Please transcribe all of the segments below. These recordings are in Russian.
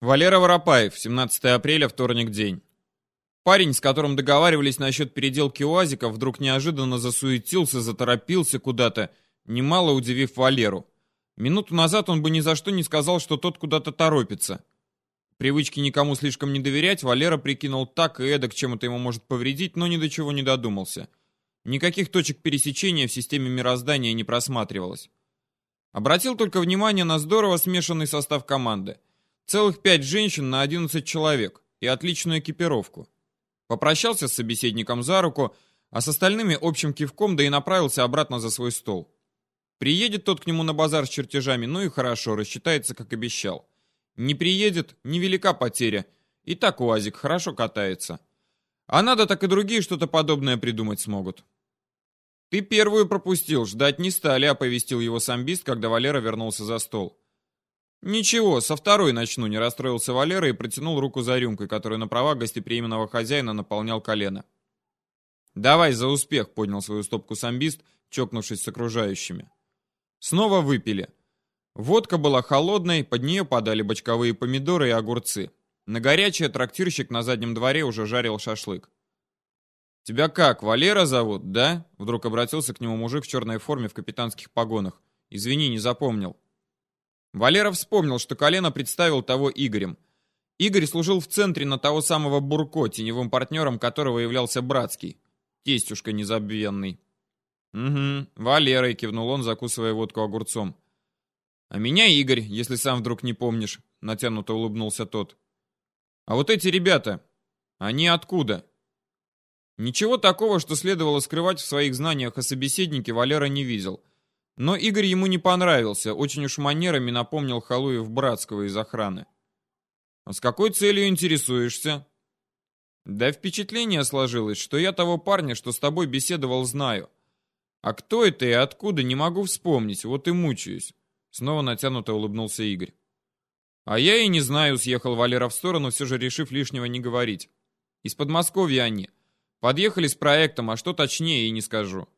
Валера Воропаев, 17 апреля, вторник день. Парень, с которым договаривались насчет переделки УАЗика, вдруг неожиданно засуетился, заторопился куда-то, немало удивив Валеру. Минуту назад он бы ни за что не сказал, что тот куда-то торопится. Привычки никому слишком не доверять, Валера прикинул так и эдак, чем это ему может повредить, но ни до чего не додумался. Никаких точек пересечения в системе мироздания не просматривалось. Обратил только внимание на здорово смешанный состав команды. Целых пять женщин на 11 человек и отличную экипировку. Попрощался с собеседником за руку, а с остальными общим кивком, да и направился обратно за свой стол. Приедет тот к нему на базар с чертежами, ну и хорошо, рассчитается, как обещал. Не приедет, невелика потеря. И так УАЗик хорошо катается. А надо так и другие что-то подобное придумать смогут. «Ты первую пропустил, ждать не стали», — оповестил его самбист, когда Валера вернулся за стол. «Ничего, со второй начну», — не расстроился Валера и протянул руку за рюмкой, которую на права гостеприимного хозяина наполнял колено. «Давай за успех», — поднял свою стопку самбист, чокнувшись с окружающими. Снова выпили. Водка была холодной, под нее подали бочковые помидоры и огурцы. На горячее трактирщик на заднем дворе уже жарил шашлык. «Тебя как, Валера зовут, да?» Вдруг обратился к нему мужик в черной форме в капитанских погонах. «Извини, не запомнил». Валера вспомнил, что колено представил того Игорем. Игорь служил в центре на того самого Бурко, теневым партнером которого являлся Братский. Тестюшка незабвенный. «Угу, Валерой», — кивнул он, закусывая водку огурцом. «А меня Игорь, если сам вдруг не помнишь», — натянуто улыбнулся тот. «А вот эти ребята, они откуда?» Ничего такого, что следовало скрывать в своих знаниях о собеседнике, Валера не видел. Но Игорь ему не понравился, очень уж манерами напомнил Халуев Братского из охраны. «А с какой целью интересуешься?» «Да впечатление сложилось, что я того парня, что с тобой беседовал, знаю. А кто это и откуда, не могу вспомнить, вот и мучаюсь». Снова натянуто улыбнулся Игорь. «А я и не знаю», — съехал Валера в сторону, все же решив лишнего не говорить. «Из Подмосковья они. Подъехали с проектом, а что точнее и не скажу».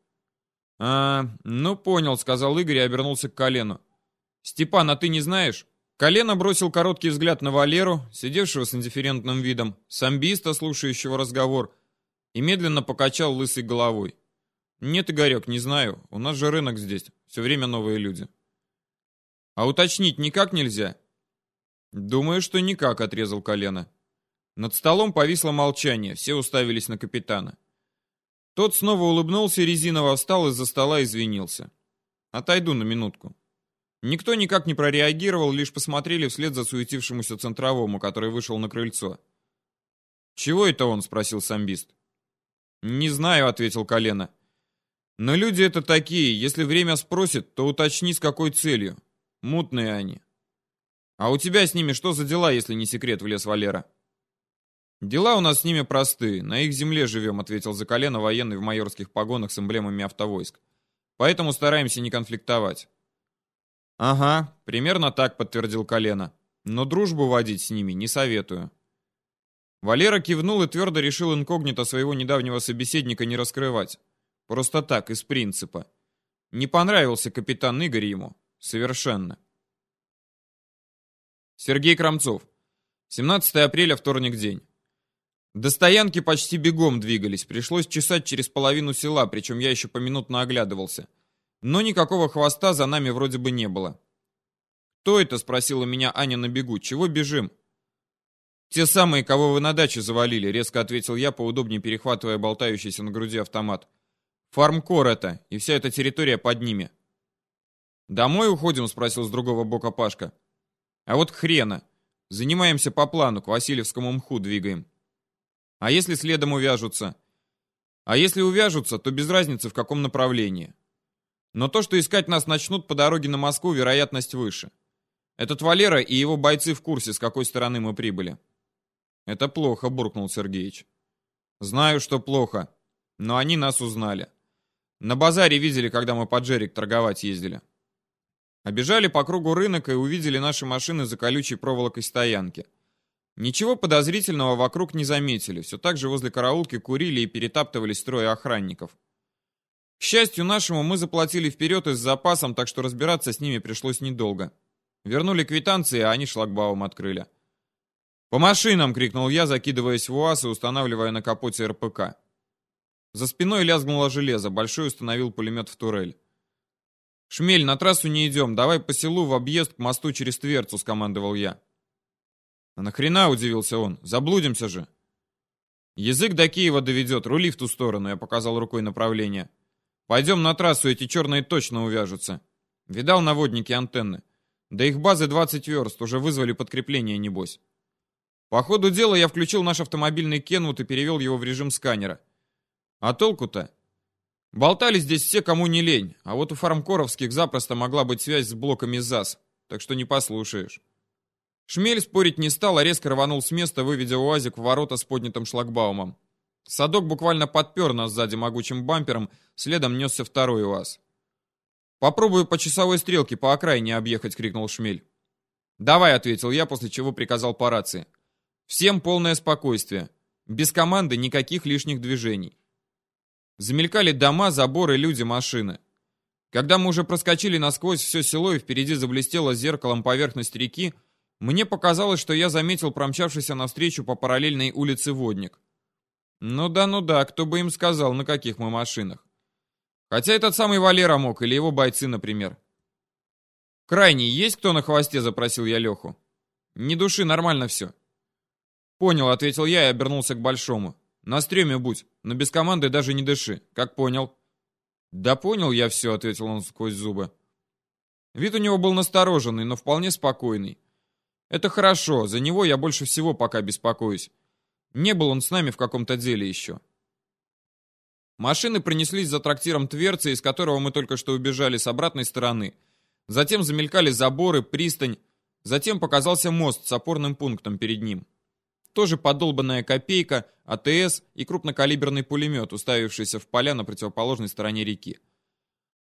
«А, ну понял», — сказал Игорь и обернулся к колену. «Степан, а ты не знаешь?» Колено бросил короткий взгляд на Валеру, сидевшего с индифферентным видом, самбиста, слушающего разговор, и медленно покачал лысой головой. «Нет, Игорек, не знаю. У нас же рынок здесь. Все время новые люди». «А уточнить никак нельзя?» «Думаю, что никак», — отрезал колено. Над столом повисло молчание, все уставились на капитана. Тот снова улыбнулся, резиново встал из-за стола и извинился. «Отойду на минутку». Никто никак не прореагировал, лишь посмотрели вслед за суетившемуся центровому, который вышел на крыльцо. «Чего это он?» — спросил самбист. «Не знаю», — ответил Колено. «Но люди это такие, если время спросит, то уточни, с какой целью. Мутные они». «А у тебя с ними что за дела, если не секрет?» — влез Валера. «Дела у нас с ними простые. На их земле живем», — ответил за колено военный в майорских погонах с эмблемами автовойск. «Поэтому стараемся не конфликтовать». «Ага, примерно так», — подтвердил колено. «Но дружбу водить с ними не советую». Валера кивнул и твердо решил инкогнито своего недавнего собеседника не раскрывать. Просто так, из принципа. Не понравился капитан Игорь ему. Совершенно. Сергей Крамцов. 17 апреля, вторник день. До стоянки почти бегом двигались, пришлось чесать через половину села, причем я еще поминутно оглядывался. Но никакого хвоста за нами вроде бы не было. «Кто это?» — спросила меня Аня на бегу. «Чего бежим?» «Те самые, кого вы на даче завалили», — резко ответил я, поудобнее перехватывая болтающийся на груди автомат. «Фармкор это, и вся эта территория под ними». «Домой уходим?» — спросил с другого бока Пашка. «А вот хрена. Занимаемся по плану, к Васильевскому мху двигаем». А если следом увяжутся? А если увяжутся, то без разницы в каком направлении. Но то, что искать нас начнут по дороге на Москву, вероятность выше. Этот Валера и его бойцы в курсе, с какой стороны мы прибыли. Это плохо, буркнул Сергеич. Знаю, что плохо, но они нас узнали. На базаре видели, когда мы по Джерик торговать ездили. Обежали по кругу рынок и увидели наши машины за колючей проволокой стоянки. Ничего подозрительного вокруг не заметили, все так же возле караулки курили и перетаптывались трое охранников. К счастью нашему, мы заплатили вперед и с запасом, так что разбираться с ними пришлось недолго. Вернули квитанции, а они шлагбаум открыли. «По машинам!» — крикнул я, закидываясь в УАЗ и устанавливая на капоте РПК. За спиной лязгнуло железо, Большой установил пулемет в турель. «Шмель, на трассу не идем, давай по селу в объезд к мосту через Тверцу», — скомандовал я. «А нахрена?» — удивился он. «Заблудимся же». «Язык до Киева доведет, рули в ту сторону», — я показал рукой направление. «Пойдем на трассу, эти черные точно увяжутся». Видал наводники антенны. До их базы 20 верст, уже вызвали подкрепление, небось. По ходу дела я включил наш автомобильный Кенвуд и перевел его в режим сканера. А толку-то? Болтали здесь все, кому не лень, а вот у фармкоровских запросто могла быть связь с блоками ЗАС, так что не послушаешь. Шмель спорить не стал, а резко рванул с места, выведя УАЗик в ворота с поднятым шлагбаумом. Садок буквально подпер нас сзади могучим бампером, следом несся второй УАЗ. «Попробую по часовой стрелке по окраине объехать», — крикнул Шмель. «Давай», — ответил я, после чего приказал по рации. «Всем полное спокойствие. Без команды никаких лишних движений. Замелькали дома, заборы, люди, машины. Когда мы уже проскочили насквозь все село и впереди заблестела зеркалом поверхность реки, мне показалось, что я заметил промчавшийся навстречу по параллельной улице водник. Ну да, ну да, кто бы им сказал, на каких мы машинах. Хотя этот самый Валера мог, или его бойцы, например. «Крайний, есть кто на хвосте?» — запросил я Леху. «Не души, нормально все». «Понял», — ответил я и обернулся к Большому. На стреме будь, но без команды даже не дыши. Как понял?» «Да понял я все», — ответил он сквозь зубы. Вид у него был настороженный, но вполне спокойный. «Это хорошо, за него я больше всего пока беспокоюсь. Не был он с нами в каком-то деле еще». Машины принеслись за трактиром Тверцы, из которого мы только что убежали с обратной стороны. Затем замелькали заборы, пристань. Затем показался мост с опорным пунктом перед ним. Тоже подолбанная копейка, АТС и крупнокалиберный пулемет, уставившийся в поля на противоположной стороне реки.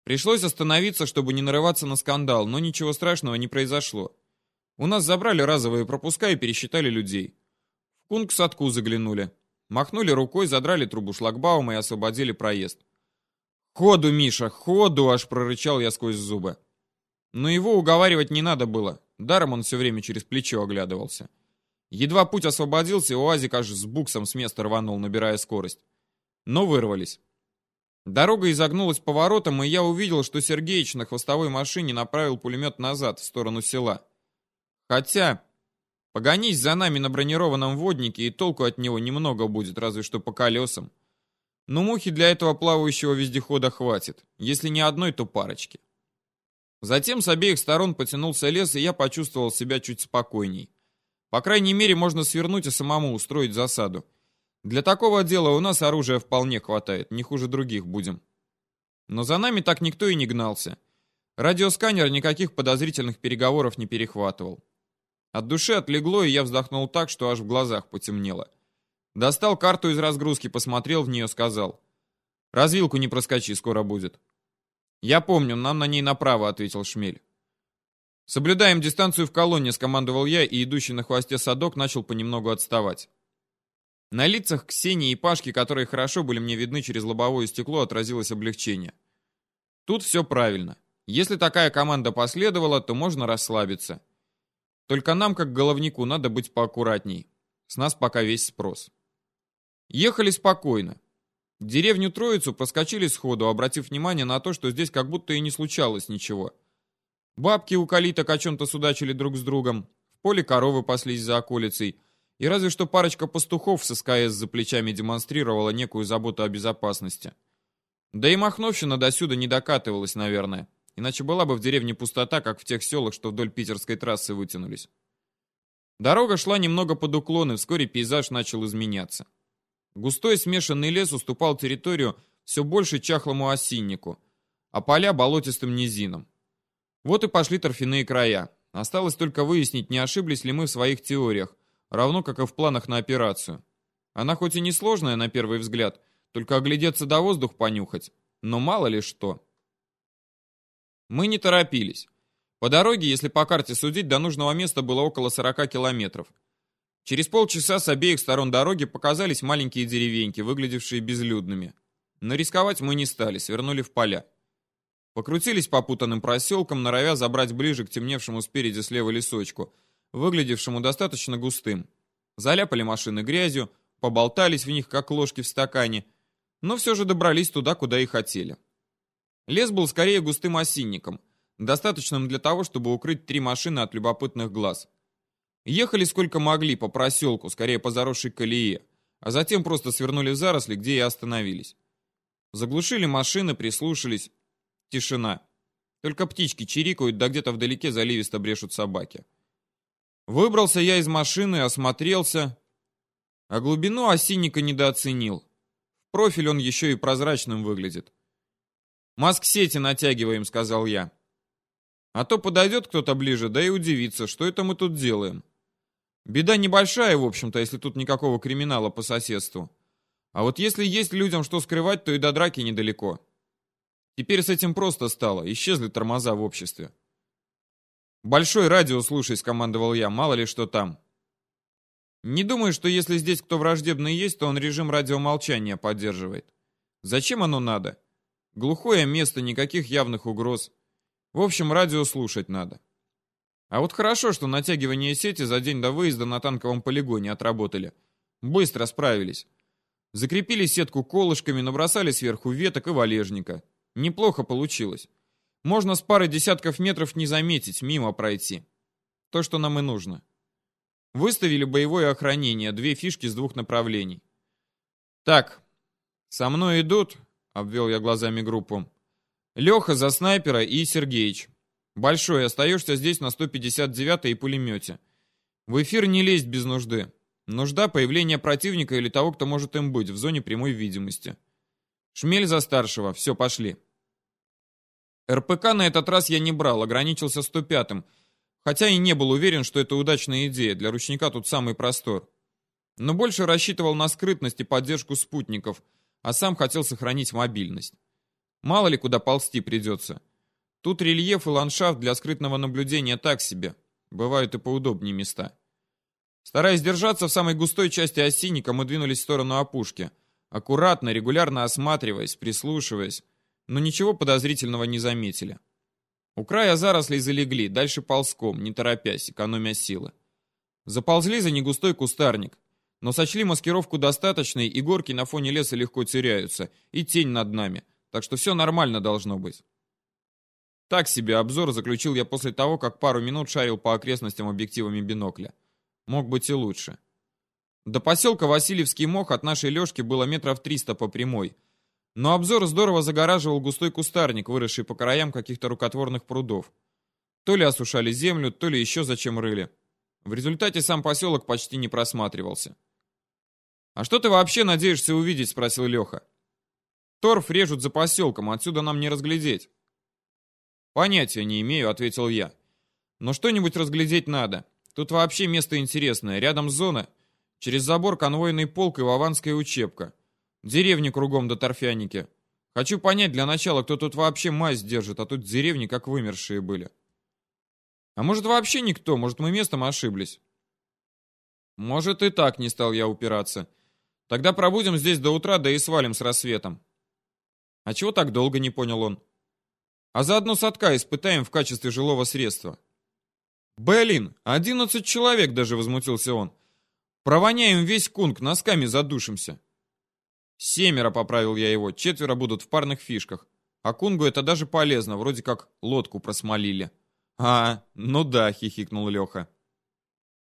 Пришлось остановиться, чтобы не нарываться на скандал, но ничего страшного не произошло. У нас забрали разовые пропуска и пересчитали людей. В кунг садку заглянули. Махнули рукой, задрали трубу шлагбаума и освободили проезд. «Ходу, Миша, ходу!» — аж прорычал я сквозь зубы. Но его уговаривать не надо было. Даром он все время через плечо оглядывался. Едва путь освободился, УАЗик аж с буксом с места рванул, набирая скорость. Но вырвались. Дорога изогнулась поворотом, и я увидел, что Сергеич на хвостовой машине направил пулемет назад, в сторону села. Хотя, погонись за нами на бронированном воднике, и толку от него немного будет, разве что по колесам. Но мухи для этого плавающего вездехода хватит. Если не одной, то парочки. Затем с обеих сторон потянулся лес, и я почувствовал себя чуть спокойней. По крайней мере, можно свернуть и самому устроить засаду. Для такого дела у нас оружия вполне хватает, не хуже других будем. Но за нами так никто и не гнался. Радиосканер никаких подозрительных переговоров не перехватывал. От души отлегло, и я вздохнул так, что аж в глазах потемнело. Достал карту из разгрузки, посмотрел в нее, сказал. «Развилку не проскочи, скоро будет». «Я помню, нам на ней направо», — ответил Шмель. «Соблюдаем дистанцию в колонне», — скомандовал я, и идущий на хвосте садок начал понемногу отставать. На лицах Ксении и Пашки, которые хорошо были мне видны через лобовое стекло, отразилось облегчение. Тут все правильно. Если такая команда последовала, то можно расслабиться. Только нам, как головнику, надо быть поаккуратней. С нас пока весь спрос. Ехали спокойно. Деревню Троицу проскочили сходу, обратив внимание на то, что здесь как будто и не случалось ничего. Бабки у калиток о чем-то судачили друг с другом, в поле коровы паслись за околицей, и разве что парочка пастухов с СКС за плечами демонстрировала некую заботу о безопасности. Да и Махновщина досюда не докатывалась, наверное, иначе была бы в деревне пустота, как в тех селах, что вдоль питерской трассы вытянулись. Дорога шла немного под уклон, и вскоре пейзаж начал изменяться. Густой смешанный лес уступал территорию все больше чахлому осиннику, а поля болотистым низинам. Вот и пошли торфяные края. Осталось только выяснить, не ошиблись ли мы в своих теориях, равно как и в планах на операцию. Она хоть и несложная на первый взгляд, только оглядеться до воздух понюхать, но мало ли что. Мы не торопились. По дороге, если по карте судить, до нужного места было около 40 километров. Через полчаса с обеих сторон дороги показались маленькие деревеньки, выглядевшие безлюдными. Но рисковать мы не стали, свернули в поля. Покрутились по путанным проселкам, норовя забрать ближе к темневшему спереди слева лесочку, выглядевшему достаточно густым. Заляпали машины грязью, поболтались в них, как ложки в стакане, но все же добрались туда, куда и хотели. Лес был скорее густым осинником, достаточным для того, чтобы укрыть три машины от любопытных глаз. Ехали сколько могли по проселку, скорее по заросшей колее, а затем просто свернули в заросли, где и остановились. Заглушили машины, прислушались. Тишина. Только птички чирикают, да где-то вдалеке заливисто брешут собаки. Выбрался я из машины, осмотрелся, а глубину осинника недооценил. В профиль он еще и прозрачным выглядит. «Маск-сети натягиваем», — сказал я. «А то подойдет кто-то ближе, да и удивится, что это мы тут делаем». Беда небольшая, в общем-то, если тут никакого криминала по соседству. А вот если есть людям что скрывать, то и до драки недалеко. Теперь с этим просто стало, исчезли тормоза в обществе. «Большой радио слушай», — скомандовал я, мало ли что там. Не думаю, что если здесь кто враждебный есть, то он режим радиомолчания поддерживает. Зачем оно надо? Глухое место, никаких явных угроз. В общем, радио слушать надо. А вот хорошо, что натягивание сети за день до выезда на танковом полигоне отработали. Быстро справились. Закрепили сетку колышками, набросали сверху веток и валежника. Неплохо получилось. Можно с пары десятков метров не заметить, мимо пройти. То, что нам и нужно. Выставили боевое охранение, две фишки с двух направлений. Так, со мной идут, обвел я глазами группу. Леха за снайпера и Сергеич. Большой, остаешься здесь на 159-й и пулемете. В эфир не лезть без нужды. Нужда появления противника или того, кто может им быть, в зоне прямой видимости. Шмель за старшего. Все, пошли. РПК на этот раз я не брал, ограничился 105-м, хотя и не был уверен, что это удачная идея, для ручника тут самый простор. Но больше рассчитывал на скрытность и поддержку спутников, а сам хотел сохранить мобильность. Мало ли куда ползти придется. Тут рельеф и ландшафт для скрытного наблюдения так себе. Бывают и поудобнее места. Стараясь держаться в самой густой части осинника, мы двинулись в сторону опушки. Аккуратно, регулярно осматриваясь, прислушиваясь, но ничего подозрительного не заметили. У края зарослей залегли, дальше ползком, не торопясь, экономя силы. Заползли за негустой кустарник, но сочли маскировку достаточной, и горки на фоне леса легко теряются, и тень над нами, так что все нормально должно быть. Так себе обзор заключил я после того, как пару минут шарил по окрестностям объективами бинокля. Мог быть и лучше. До поселка Васильевский мох от нашей лёжки было метров триста по прямой. Но обзор здорово загораживал густой кустарник, выросший по краям каких-то рукотворных прудов. То ли осушали землю, то ли еще зачем рыли. В результате сам поселок почти не просматривался. «А что ты вообще надеешься увидеть?» — спросил Леха. «Торф режут за поселком, отсюда нам не разглядеть». «Понятия не имею», — ответил я. «Но что-нибудь разглядеть надо. Тут вообще место интересное. Рядом зона. Через забор конвойный полк и ваванская учебка. Деревни кругом до торфяники. Хочу понять для начала, кто тут вообще мазь держит, а тут деревни как вымершие были. А может вообще никто, может мы местом ошиблись?» «Может и так», — не стал я упираться. «Тогда пробудем здесь до утра, да и свалим с рассветом». «А чего так долго?» — не понял он. А заодно садка испытаем в качестве жилого средства. Блин, одиннадцать человек даже, возмутился он. Провоняем весь кунг, носками задушимся. Семеро, поправил я его, четверо будут в парных фишках. А кунгу это даже полезно, вроде как лодку просмолили. А, ну да, хихикнул Леха.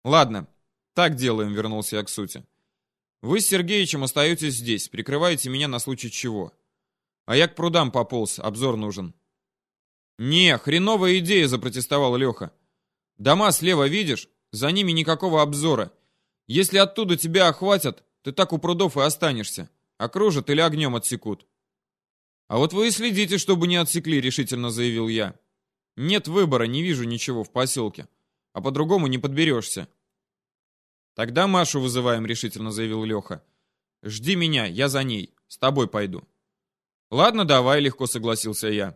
Ладно, так делаем, вернулся я к сути. Вы с Сергеичем остаетесь здесь, прикрываете меня на случай чего. А я к прудам пополз, обзор нужен. «Не, хреновая идея», — запротестовал Леха. «Дома слева видишь? За ними никакого обзора. Если оттуда тебя охватят, ты так у прудов и останешься. Окружат или огнем отсекут». «А вот вы и следите, чтобы не отсекли», — решительно заявил я. «Нет выбора, не вижу ничего в поселке. А по-другому не подберешься». «Тогда Машу вызываем», — решительно заявил Леха. «Жди меня, я за ней. С тобой пойду». «Ладно, давай», — легко согласился я.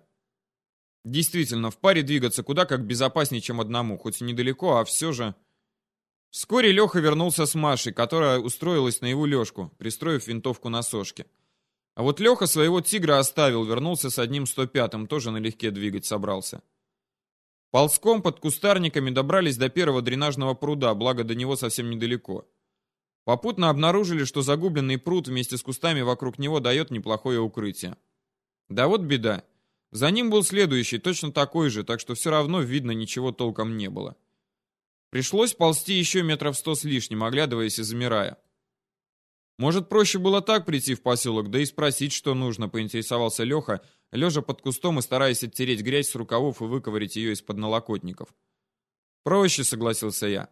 Действительно, в паре двигаться куда как безопаснее, чем одному, хоть и недалеко, а все же... Вскоре Леха вернулся с Машей, которая устроилась на его лёжку, пристроив винтовку на сошке. А вот Леха своего тигра оставил, вернулся с одним 105-м, тоже налегке двигать собрался. Ползком под кустарниками добрались до первого дренажного пруда, благо до него совсем недалеко. Попутно обнаружили, что загубленный пруд вместе с кустами вокруг него дает неплохое укрытие. Да вот беда. За ним был следующий, точно такой же, так что все равно видно ничего толком не было. Пришлось ползти еще метров сто с лишним, оглядываясь и замирая. Может, проще было так прийти в поселок, да и спросить, что нужно, поинтересовался Леха, лежа под кустом и стараясь оттереть грязь с рукавов и выковырять ее из-под налокотников. Проще, согласился я.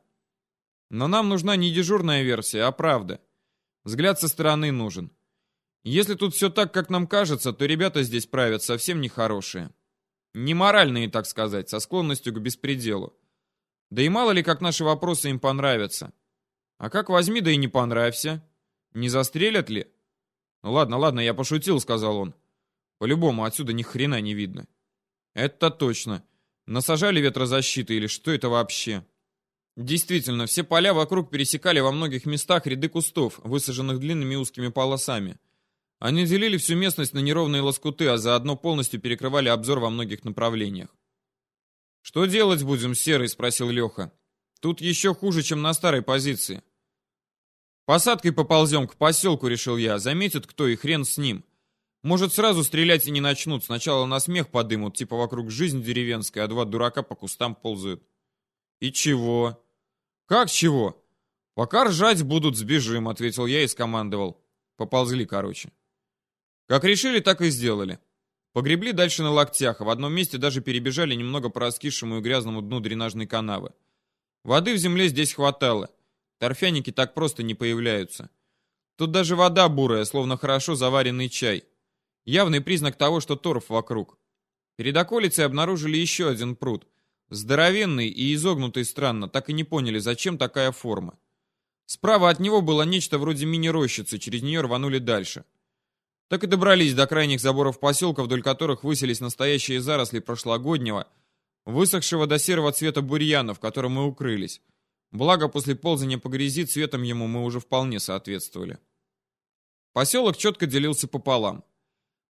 Но нам нужна не дежурная версия, а правда. Взгляд со стороны нужен. Если тут все так, как нам кажется, то ребята здесь правят совсем нехорошие. Неморальные, так сказать, со склонностью к беспределу. Да и мало ли, как наши вопросы им понравятся. А как возьми, да и не понравься. Не застрелят ли? Ну ладно, ладно, я пошутил, сказал он. По-любому, отсюда ни хрена не видно. Это точно. Насажали ветрозащиты или что это вообще? Действительно, все поля вокруг пересекали во многих местах ряды кустов, высаженных длинными узкими полосами. Они делили всю местность на неровные лоскуты, а заодно полностью перекрывали обзор во многих направлениях. «Что делать будем, Серый?» — спросил Леха. «Тут еще хуже, чем на старой позиции». «Посадкой поползем к поселку», — решил я. «Заметит кто и хрен с ним. Может, сразу стрелять и не начнут. Сначала на смех подымут, типа вокруг жизнь деревенская, а два дурака по кустам ползают». «И чего?» «Как чего?» «Пока ржать будут, сбежим», — ответил я и скомандовал. Поползли, короче. Как решили, так и сделали. Погребли дальше на локтях, а в одном месте даже перебежали немного по раскисшему и грязному дну дренажной канавы. Воды в земле здесь хватало. Торфяники так просто не появляются. Тут даже вода бурая, словно хорошо заваренный чай. Явный признак того, что торф вокруг. Перед околицей обнаружили еще один пруд — Здоровенный и изогнутый странно, так и не поняли, зачем такая форма. Справа от него было нечто вроде мини-рощицы, через нее рванули дальше. Так и добрались до крайних заборов поселка, вдоль которых высились настоящие заросли прошлогоднего, высохшего до серого цвета бурьяна, в котором мы укрылись. Благо, после ползания по грязи цветом ему мы уже вполне соответствовали. Поселок четко делился пополам.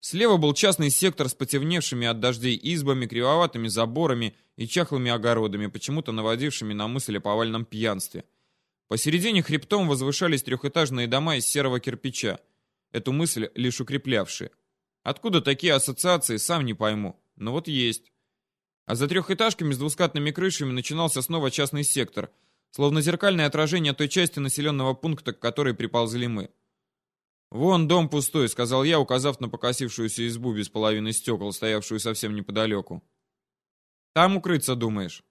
Слева был частный сектор с потемневшими от дождей избами, кривоватыми заборами и чахлыми огородами, почему-то наводившими на мысль о повальном пьянстве. Посередине хребтом возвышались трехэтажные дома из серого кирпича, эту мысль лишь укреплявшие. Откуда такие ассоциации, сам не пойму, но вот есть. А за трехэтажками с двускатными крышами начинался снова частный сектор, словно зеркальное отражение той части населенного пункта, к которой приползли мы. «Вон дом пустой», — сказал я, указав на покосившуюся избу без половины стекол, стоявшую совсем неподалеку. «Там укрыться, думаешь?»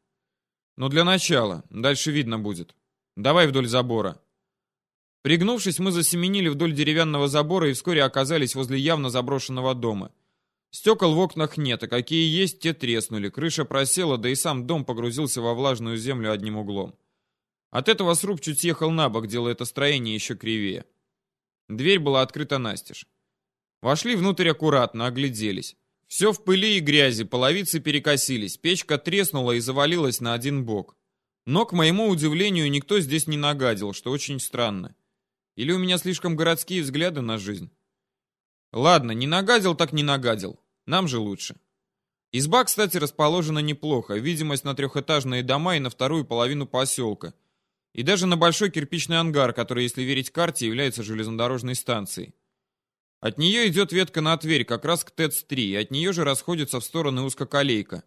«Ну, для начала. Дальше видно будет. Давай вдоль забора». Пригнувшись, мы засеменили вдоль деревянного забора и вскоре оказались возле явно заброшенного дома. Стекол в окнах нет, а какие есть, те треснули. Крыша просела, да и сам дом погрузился во влажную землю одним углом. От этого сруб чуть съехал на бок, делая это строение еще кривее. Дверь была открыта настежь. Вошли внутрь аккуратно, огляделись. Все в пыли и грязи, половицы перекосились, печка треснула и завалилась на один бок. Но, к моему удивлению, никто здесь не нагадил, что очень странно. Или у меня слишком городские взгляды на жизнь? Ладно, не нагадил так не нагадил. Нам же лучше. Изба, кстати, расположена неплохо. Видимость на трехэтажные дома и на вторую половину поселка – и даже на большой кирпичный ангар, который, если верить карте, является железнодорожной станцией. От нее идет ветка на Тверь, как раз к ТЭЦ-3, и от нее же расходится в стороны узкоколейка.